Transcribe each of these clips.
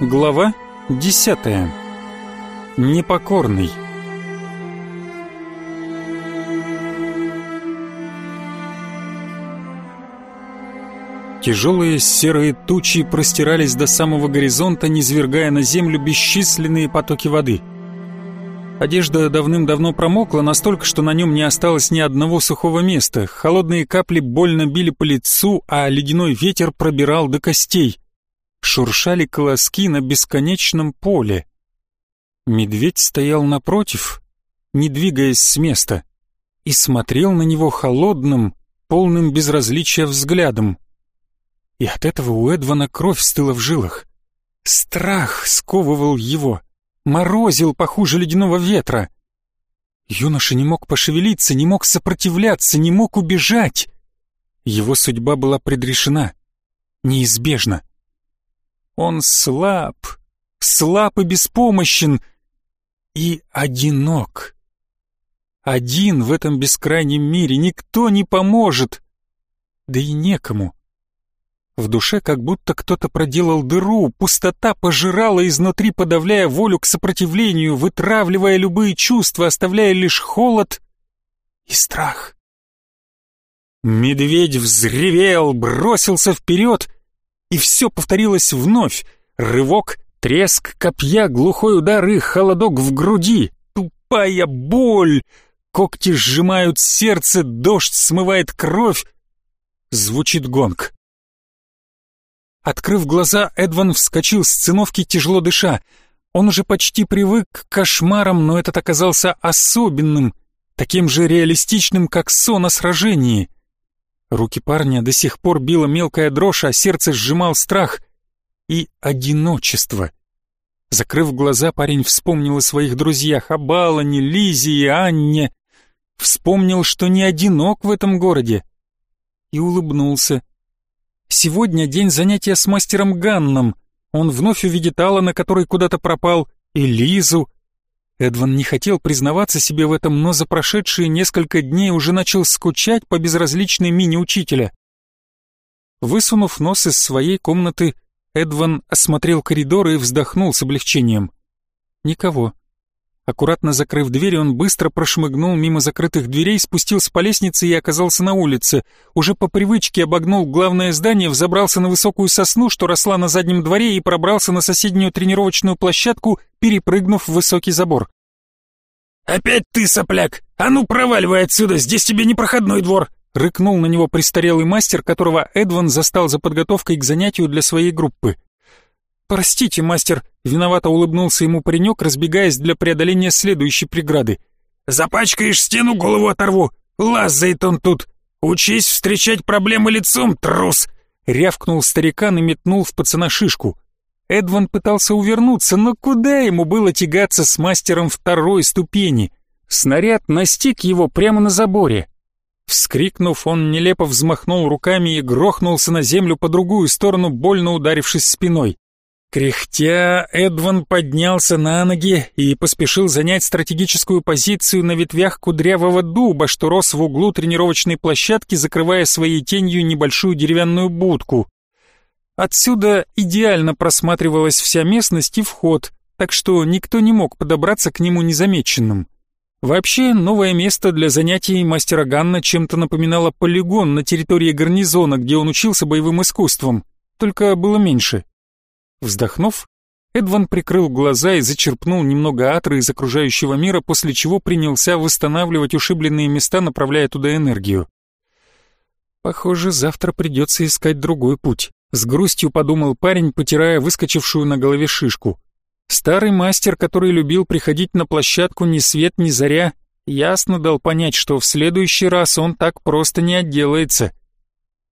Глава 10. Непокорный. Тяжелые серые тучи простирались до самого горизонта, низвергая на землю бесчисленные потоки воды. Одежда давным-давно промокла настолько, что на нем не осталось ни одного сухого места. Холодные капли больно били по лицу, а ледяной ветер пробирал до костей. Шуршали колоски на бесконечном поле. Медведь стоял напротив, не двигаясь с места, и смотрел на него холодным, полным безразличия взглядом. И от этого у Эдвана кровь стыла в жилах. Страх сковывал его — морозил похуже ледяного ветра. Юноша не мог пошевелиться, не мог сопротивляться, не мог убежать. Его судьба была предрешена, неизбежна. Он слаб, слаб и беспомощен, и одинок. Один в этом бескрайнем мире никто не поможет, да и некому. В душе как будто кто-то проделал дыру, пустота пожирала изнутри, подавляя волю к сопротивлению, вытравливая любые чувства, оставляя лишь холод и страх. Медведь взревел, бросился вперед, и все повторилось вновь. Рывок, треск копья, глухой удар и холодок в груди, тупая боль. Когти сжимают сердце, дождь смывает кровь. Звучит гонг. Открыв глаза, Эдван вскочил с циновки, тяжело дыша. Он уже почти привык к кошмарам, но этот оказался особенным, таким же реалистичным, как сон о сражении. Руки парня до сих пор била мелкая дрожь, а сердце сжимал страх и одиночество. Закрыв глаза, парень вспомнил о своих друзьях, о Балане, Лизе и Анне. Вспомнил, что не одинок в этом городе. И улыбнулся. Сегодня день занятия с мастером Ганном. Он вновь увидит Алана, который куда-то пропал, и Лизу. Эдван не хотел признаваться себе в этом, но за прошедшие несколько дней уже начал скучать по безразличной мини-учителя. Высунув нос из своей комнаты, Эдван осмотрел коридор и вздохнул с облегчением. Никого. Аккуратно закрыв дверь, он быстро прошмыгнул мимо закрытых дверей, спустился по лестнице и оказался на улице. Уже по привычке обогнул главное здание, взобрался на высокую сосну, что росла на заднем дворе, и пробрался на соседнюю тренировочную площадку, перепрыгнув высокий забор. «Опять ты, сопляк! А ну проваливай отсюда, здесь тебе не проходной двор!» Рыкнул на него престарелый мастер, которого Эдван застал за подготовкой к занятию для своей группы. «Простите, мастер», — виновато улыбнулся ему паренек, разбегаясь для преодоления следующей преграды. «Запачкаешь стену, голову оторву! Лазает он тут! Учись встречать проблемы лицом, трус!» Рявкнул старикан и метнул в пацана шишку. Эдван пытался увернуться, но куда ему было тягаться с мастером второй ступени? Снаряд настиг его прямо на заборе. Вскрикнув, он нелепо взмахнул руками и грохнулся на землю по другую сторону, больно ударившись спиной. Кряхтя, Эдван поднялся на ноги и поспешил занять стратегическую позицию на ветвях кудрявого дуба, что рос в углу тренировочной площадки, закрывая своей тенью небольшую деревянную будку. Отсюда идеально просматривалась вся местность и вход, так что никто не мог подобраться к нему незамеченным. Вообще, новое место для занятий мастера Ганна чем-то напоминало полигон на территории гарнизона, где он учился боевым искусствам, только было меньше. Вздохнув, Эдван прикрыл глаза и зачерпнул немного атры из окружающего мира, после чего принялся восстанавливать ушибленные места, направляя туда энергию. «Похоже, завтра придется искать другой путь», — с грустью подумал парень, потирая выскочившую на голове шишку. Старый мастер, который любил приходить на площадку ни свет ни заря, ясно дал понять, что в следующий раз он так просто не отделается.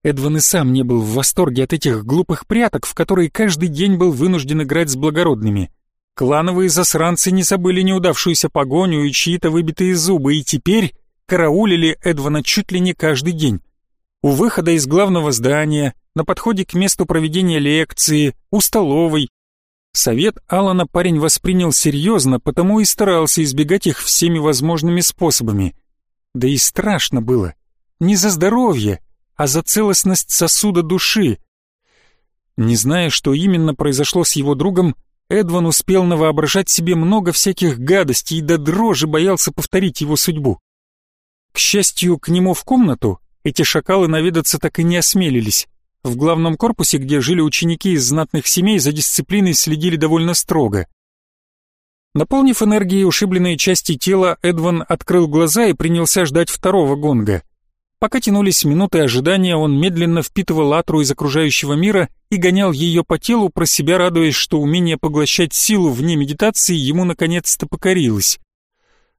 Эдван и сам не был в восторге от этих глупых пряток, в которые каждый день был вынужден играть с благородными. Клановые засранцы не забыли неудавшуюся погоню и чьи-то выбитые зубы, и теперь караулили Эдвана чуть ли не каждый день. У выхода из главного здания, на подходе к месту проведения лекции, у столовой. Совет Алана парень воспринял серьезно, потому и старался избегать их всеми возможными способами. Да и страшно было. Не за здоровье, а за целостность сосуда души. Не зная, что именно произошло с его другом, Эдван успел навоображать себе много всяких гадостей и до дрожи боялся повторить его судьбу. К счастью, к нему в комнату эти шакалы наведаться так и не осмелились. В главном корпусе, где жили ученики из знатных семей, за дисциплиной следили довольно строго. Наполнив энергией ушибленные части тела, Эдван открыл глаза и принялся ждать второго гонга. Пока тянулись минуты ожидания, он медленно впитывал атру из окружающего мира и гонял ее по телу, про себя радуясь, что умение поглощать силу вне медитации ему наконец-то покорилось.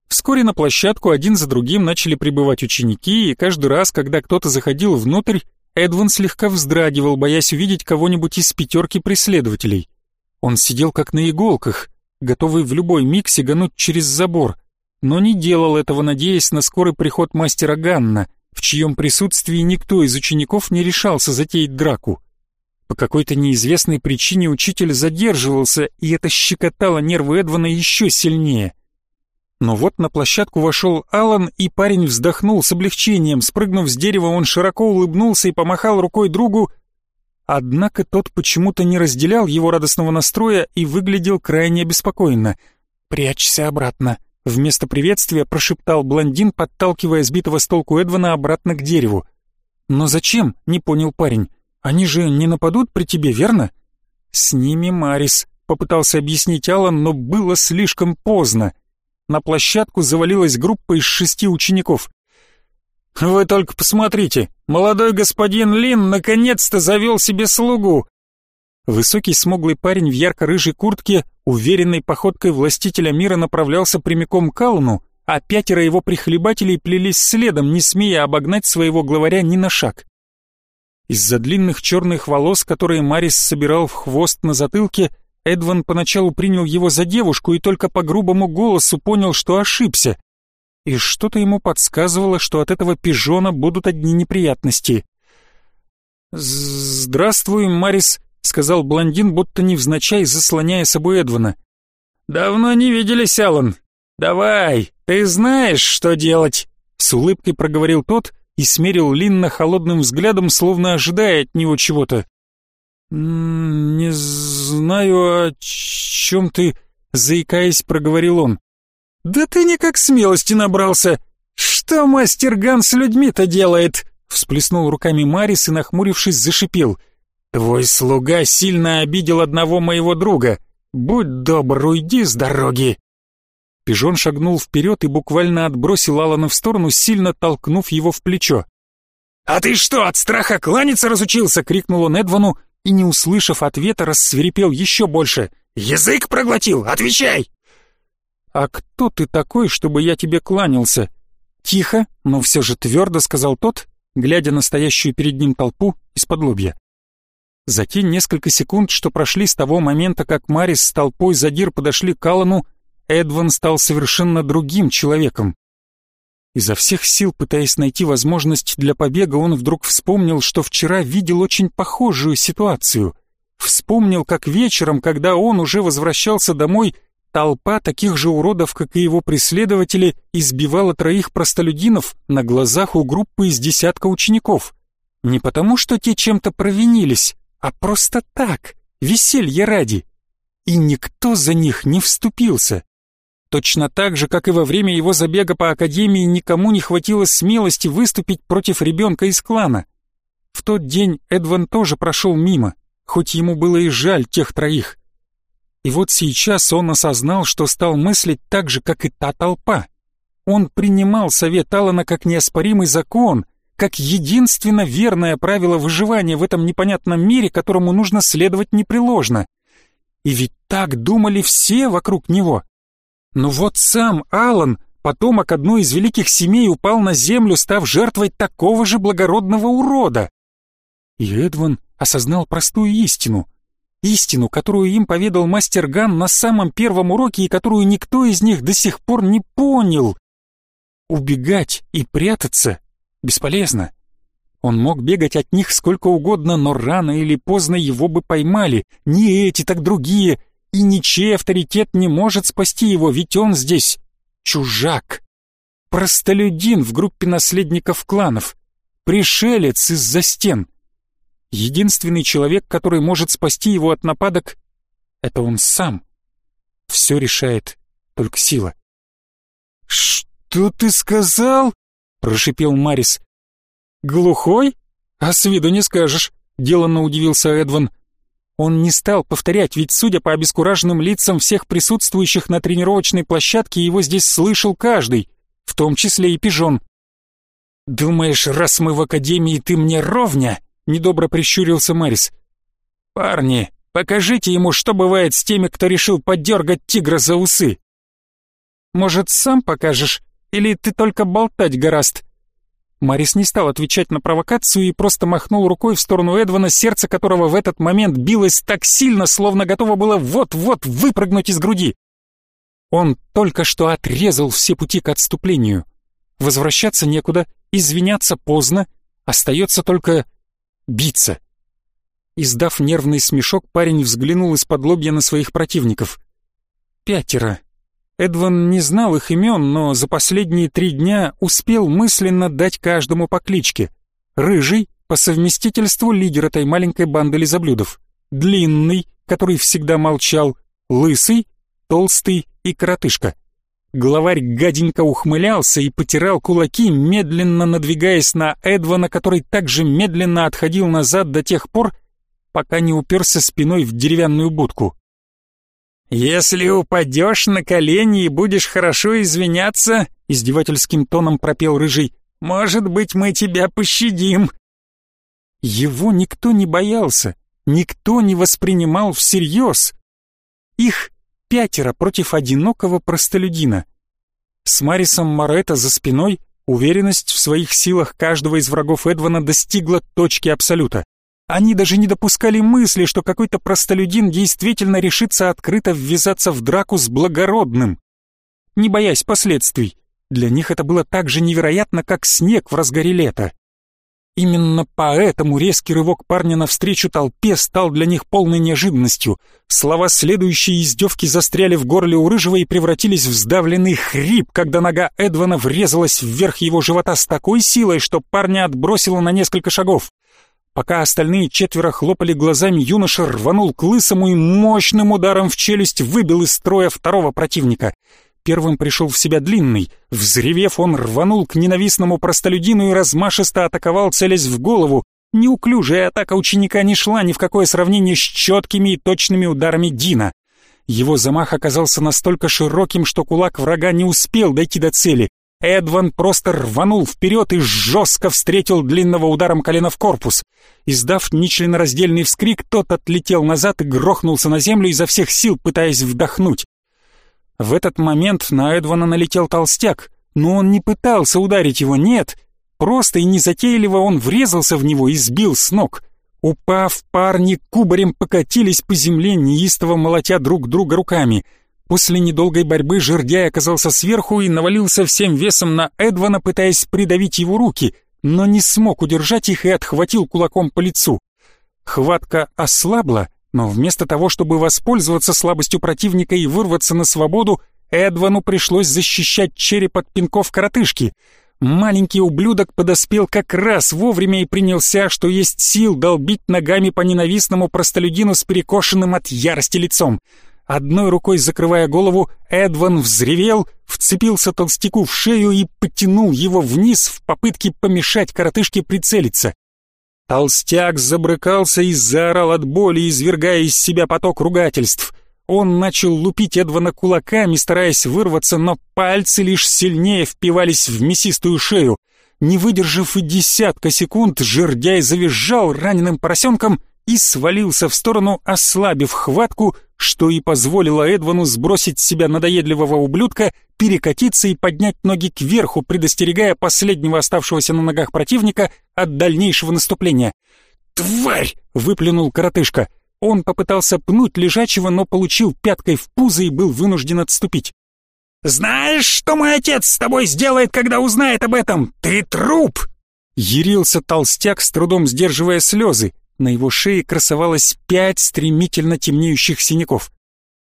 Вскоре на площадку один за другим начали прибывать ученики, и каждый раз, когда кто-то заходил внутрь, Эдван слегка вздрагивал, боясь увидеть кого-нибудь из пятерки преследователей. Он сидел как на иголках, готовый в любой миг сигануть через забор, но не делал этого, надеясь на скорый приход мастера Ганна, в чьем присутствии никто из учеников не решался затеять драку. По какой-то неизвестной причине учитель задерживался, и это щекотало нервы Эдвана еще сильнее. Но вот на площадку вошел Алан, и парень вздохнул с облегчением. Спрыгнув с дерева, он широко улыбнулся и помахал рукой другу. Однако тот почему-то не разделял его радостного настроя и выглядел крайне обеспокоенно. «Прячься обратно», — вместо приветствия прошептал блондин, подталкивая сбитого с толку Эдвана обратно к дереву. «Но зачем?» — не понял парень. «Они же не нападут при тебе, верно?» «С ними Марис», — попытался объяснить Алан, но было слишком поздно на площадку завалилась группа из шести учеников. «Вы только посмотрите, молодой господин Лин наконец-то завел себе слугу!» Высокий смуглый парень в ярко-рыжей куртке, уверенной походкой властителя мира направлялся прямиком к Алну, а пятеро его прихлебателей плелись следом, не смея обогнать своего главаря ни на шаг. Из-за длинных черных волос, которые Марис собирал в хвост на затылке, Эдван поначалу принял его за девушку и только по грубому голосу понял, что ошибся. И что-то ему подсказывало, что от этого пижона будут одни неприятности. «Здравствуй, Марис», — сказал блондин, будто невзначай заслоняя собой Эдвана. «Давно не виделись, Алан. Давай, ты знаешь, что делать», — с улыбкой проговорил тот и смерил Линна холодным взглядом, словно ожидая от него чего-то. «Не знаю, о чем ты...» — заикаясь, проговорил он. «Да ты никак смелости набрался! Что мастер Ган с людьми-то делает?» Всплеснул руками Марис и, нахмурившись, зашипел. «Твой слуга сильно обидел одного моего друга. Будь добр, уйди с дороги!» Пижон шагнул вперед и буквально отбросил Алана в сторону, сильно толкнув его в плечо. «А ты что, от страха кланяться разучился?» — крикнул он Эдвану, и, не услышав ответа, рассверепел еще больше. «Язык проглотил! Отвечай!» «А кто ты такой, чтобы я тебе кланялся?» Тихо, но все же твердо сказал тот, глядя на стоящую перед ним толпу из-под лобья. За те несколько секунд, что прошли с того момента, как Марис с толпой задир подошли к Аллану, Эдван стал совершенно другим человеком. Изо всех сил, пытаясь найти возможность для побега, он вдруг вспомнил, что вчера видел очень похожую ситуацию. Вспомнил, как вечером, когда он уже возвращался домой, толпа таких же уродов, как и его преследователи, избивала троих простолюдинов на глазах у группы из десятка учеников. Не потому, что те чем-то провинились, а просто так, веселье ради. И никто за них не вступился. Точно так же, как и во время его забега по академии, никому не хватило смелости выступить против ребенка из клана. В тот день Эдван тоже прошел мимо, хоть ему было и жаль тех троих. И вот сейчас он осознал, что стал мыслить так же, как и та толпа. Он принимал совет Алана как неоспоримый закон, как единственно верное правило выживания в этом непонятном мире, которому нужно следовать непреложно. И ведь так думали все вокруг него. Но вот сам Алан, потомок одной из великих семей, упал на землю, став жертвой такого же благородного урода. И Эдван осознал простую истину. Истину, которую им поведал мастер Ган на самом первом уроке и которую никто из них до сих пор не понял. Убегать и прятаться бесполезно. Он мог бегать от них сколько угодно, но рано или поздно его бы поймали. Не эти, так другие, и ничей авторитет не может спасти его, ведь он здесь чужак. Простолюдин в группе наследников кланов, пришелец из-за стен. Единственный человек, который может спасти его от нападок, это он сам. Все решает только сила. «Что ты сказал?» — прошипел Марис. «Глухой? А с виду не скажешь», — деланно удивился Эдван. Он не стал повторять, ведь, судя по обескураженным лицам всех присутствующих на тренировочной площадке, его здесь слышал каждый, в том числе и пижон. «Думаешь, раз мы в академии, ты мне ровня?» — недобро прищурился Марис. «Парни, покажите ему, что бывает с теми, кто решил поддергать тигра за усы». «Может, сам покажешь? Или ты только болтать гораст?» Марис не стал отвечать на провокацию и просто махнул рукой в сторону Эдвана, сердце которого в этот момент билось так сильно, словно готово было вот-вот выпрыгнуть из груди. Он только что отрезал все пути к отступлению. Возвращаться некуда, извиняться поздно, остается только биться. Издав нервный смешок, парень взглянул из-под лобья на своих противников. Пятеро. Эдван не знал их имен, но за последние три дня успел мысленно дать каждому по кличке. Рыжий, по совместительству лидер этой маленькой банды лизоблюдов. Длинный, который всегда молчал. Лысый, толстый и коротышка. Главарь гаденько ухмылялся и потирал кулаки, медленно надвигаясь на Эдвана, который также медленно отходил назад до тех пор, пока не уперся спиной в деревянную будку. «Если упадешь на колени и будешь хорошо извиняться», — издевательским тоном пропел Рыжий, «может быть, мы тебя пощадим». Его никто не боялся, никто не воспринимал всерьез. Их пятеро против одинокого простолюдина. С Марисом Моретто за спиной уверенность в своих силах каждого из врагов Эдвана достигла точки абсолюта. Они даже не допускали мысли, что какой-то простолюдин действительно решится открыто ввязаться в драку с благородным. Не боясь последствий, для них это было так же невероятно, как снег в разгаре лета. Именно поэтому резкий рывок парня навстречу толпе стал для них полной неожиданностью. Слова следующей издевки застряли в горле у Рыжего и превратились в сдавленный хрип, когда нога Эдвана врезалась вверх его живота с такой силой, что парня отбросило на несколько шагов. Пока остальные четверо хлопали глазами, юноша рванул к лысому и мощным ударом в челюсть выбил из строя второго противника — Первым пришел в себя длинный. Взревев, он рванул к ненавистному простолюдину и размашисто атаковал, целясь в голову. Неуклюжая атака ученика не шла ни в какое сравнение с четкими и точными ударами Дина. Его замах оказался настолько широким, что кулак врага не успел дойти до цели. Эдван просто рванул вперед и жестко встретил длинного ударом колена в корпус. Издав нечленораздельный вскрик, тот отлетел назад и грохнулся на землю изо всех сил, пытаясь вдохнуть. В этот момент на Эдвана налетел толстяк, но он не пытался ударить его, нет. Просто и незатейливо он врезался в него и сбил с ног. Упав, парни кубарем покатились по земле, неистово молотя друг друга руками. После недолгой борьбы жердяй оказался сверху и навалился всем весом на Эдвана, пытаясь придавить его руки, но не смог удержать их и отхватил кулаком по лицу. Хватка ослабла, но вместо того, чтобы воспользоваться слабостью противника и вырваться на свободу, Эдвану пришлось защищать череп от пинков коротышки. Маленький ублюдок подоспел как раз вовремя и принялся, что есть сил, долбить ногами по ненавистному простолюдину с перекошенным от ярости лицом. Одной рукой закрывая голову, Эдван взревел, вцепился толстяку в шею и потянул его вниз в попытке помешать коротышке прицелиться. Толстяк забрыкался и заорал от боли, извергая из себя поток ругательств. Он начал лупить Эдвана кулаками, стараясь вырваться, но пальцы лишь сильнее впивались в мясистую шею. Не выдержав и десятка секунд, жердяй завизжал раненым поросенком и свалился в сторону, ослабив хватку, что и позволило Эдвану сбросить с себя надоедливого ублюдка, перекатиться и поднять ноги кверху, предостерегая последнего оставшегося на ногах противника от дальнейшего наступления. «Тварь!» — выплюнул коротышка. Он попытался пнуть лежачего, но получил пяткой в пузо и был вынужден отступить. «Знаешь, что мой отец с тобой сделает, когда узнает об этом? Ты труп!» Ярился толстяк, с трудом сдерживая слезы. На его шее красовалось пять стремительно темнеющих синяков.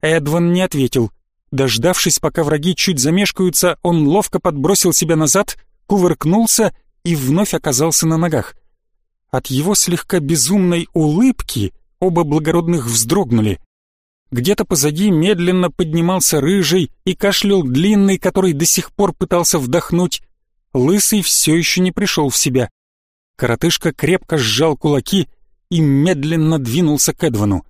Эдван не ответил. Дождавшись, пока враги чуть замешкаются, он ловко подбросил себя назад, кувыркнулся и вновь оказался на ногах. От его слегка безумной улыбки оба благородных вздрогнули. Где-то позади медленно поднимался рыжий и кашлял длинный, который до сих пор пытался вдохнуть. Лысый все еще не пришел в себя. Коротышка крепко сжал кулаки и медленно двинулся к Эдвану.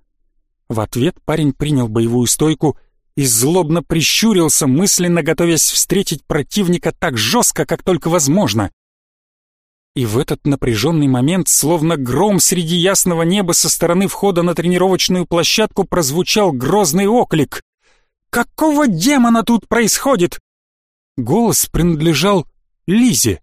В ответ парень принял боевую стойку и злобно прищурился, мысленно готовясь встретить противника так жестко, как только возможно. И в этот напряженный момент, словно гром среди ясного неба со стороны входа на тренировочную площадку прозвучал грозный оклик. «Какого демона тут происходит?» Голос принадлежал Лизе.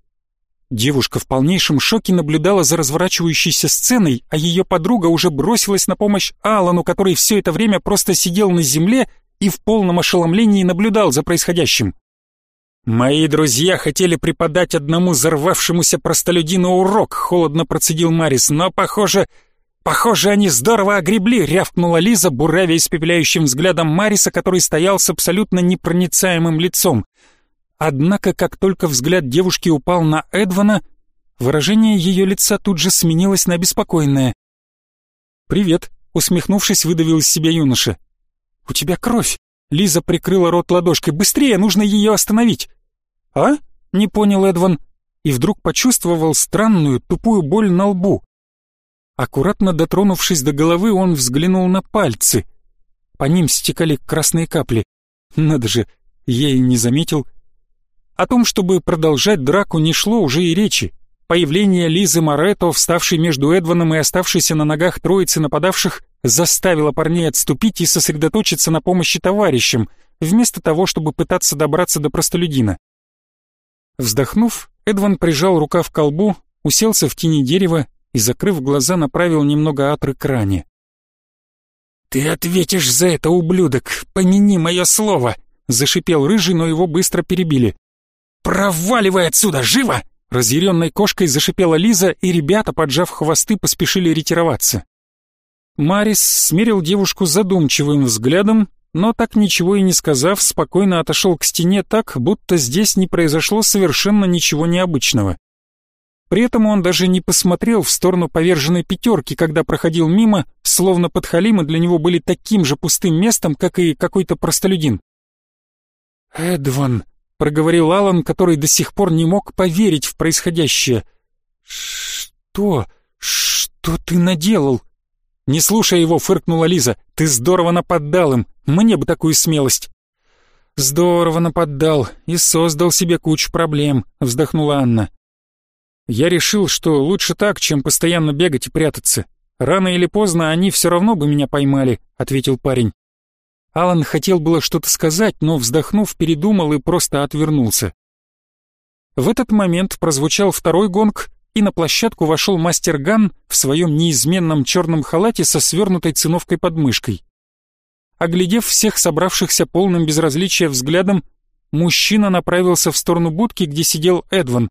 Девушка в полнейшем шоке наблюдала за разворачивающейся сценой, а ее подруга уже бросилась на помощь Алану, который все это время просто сидел на земле и в полном ошеломлении наблюдал за происходящим. «Мои друзья хотели преподать одному взорвавшемуся простолюдину урок», — холодно процедил Марис, «но, похоже, похоже, они здорово огребли», — рявкнула Лиза, буравя испепеляющим взглядом Мариса, который стоял с абсолютно непроницаемым лицом. Однако, как только взгляд девушки упал на Эдвана, выражение ее лица тут же сменилось на беспокойное. «Привет», — усмехнувшись, выдавил из себя юноша. «У тебя кровь!» Лиза прикрыла рот ладошкой. «Быстрее, нужно ее остановить!» «А?» — не понял Эдван. И вдруг почувствовал странную, тупую боль на лбу. Аккуратно дотронувшись до головы, он взглянул на пальцы. По ним стекали красные капли. Надо же, я и не заметил. О том, чтобы продолжать драку, не шло уже и речи. Появление Лизы Моретто, вставшей между Эдваном и оставшейся на ногах троицы нападавших, заставило парней отступить и сосредоточиться на помощи товарищам, вместо того, чтобы пытаться добраться до простолюдина. Вздохнув, Эдван прижал рука в колбу, уселся в тени дерева и, закрыв глаза, направил немного атры к ране. «Ты ответишь за это, ублюдок! Помяни мое слово!» — зашипел рыжий, но его быстро перебили. «Проваливай отсюда, живо!» Разъяренной кошкой зашипела Лиза, и ребята, поджав хвосты, поспешили ретироваться. Марис смерил девушку задумчивым взглядом, но так ничего и не сказав, спокойно отошел к стене так, будто здесь не произошло совершенно ничего необычного. При этом он даже не посмотрел в сторону поверженной пятерки, когда проходил мимо, словно подхалимы для него были таким же пустым местом, как и какой-то простолюдин. «Эдван», — проговорил Алан, который до сих пор не мог поверить в происходящее. «Что? Что ты наделал?» «Не слушай его», — фыркнула Лиза. «Ты здорово нападал им. Мне бы такую смелость». «Здорово нападал и создал себе кучу проблем», — вздохнула Анна. «Я решил, что лучше так, чем постоянно бегать и прятаться. Рано или поздно они все равно бы меня поймали», — ответил парень. Алан хотел было что-то сказать, но, вздохнув, передумал и просто отвернулся. В этот момент прозвучал второй гонг, и на площадку вошел мастер Ган в своем неизменном черном халате со свернутой циновкой под мышкой. Оглядев всех собравшихся полным безразличия взглядом, мужчина направился в сторону будки, где сидел Эдван.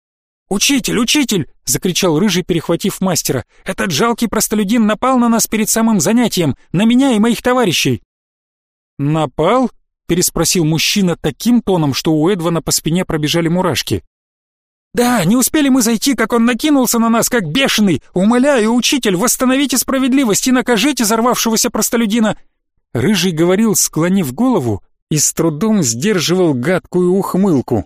«Учитель, учитель!» — закричал Рыжий, перехватив мастера. «Этот жалкий простолюдин напал на нас перед самым занятием, на меня и моих товарищей!» «Напал?» — переспросил мужчина таким тоном, что у Эдвана по спине пробежали мурашки. «Да, не успели мы зайти, как он накинулся на нас, как бешеный! Умоляю, учитель, восстановите справедливость и накажите взорвавшегося простолюдина!» Рыжий говорил, склонив голову, и с трудом сдерживал гадкую ухмылку.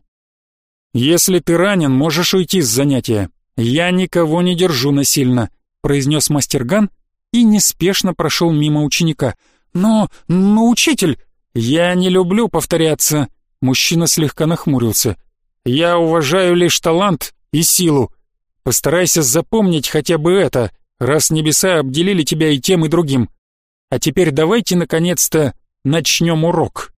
«Если ты ранен, можешь уйти с занятия. Я никого не держу насильно», — произнес мастер Ган и неспешно прошел мимо ученика — «Но... но, учитель...» «Я не люблю повторяться», — мужчина слегка нахмурился. «Я уважаю лишь талант и силу. Постарайся запомнить хотя бы это, раз небеса обделили тебя и тем, и другим. А теперь давайте, наконец-то, начнем урок».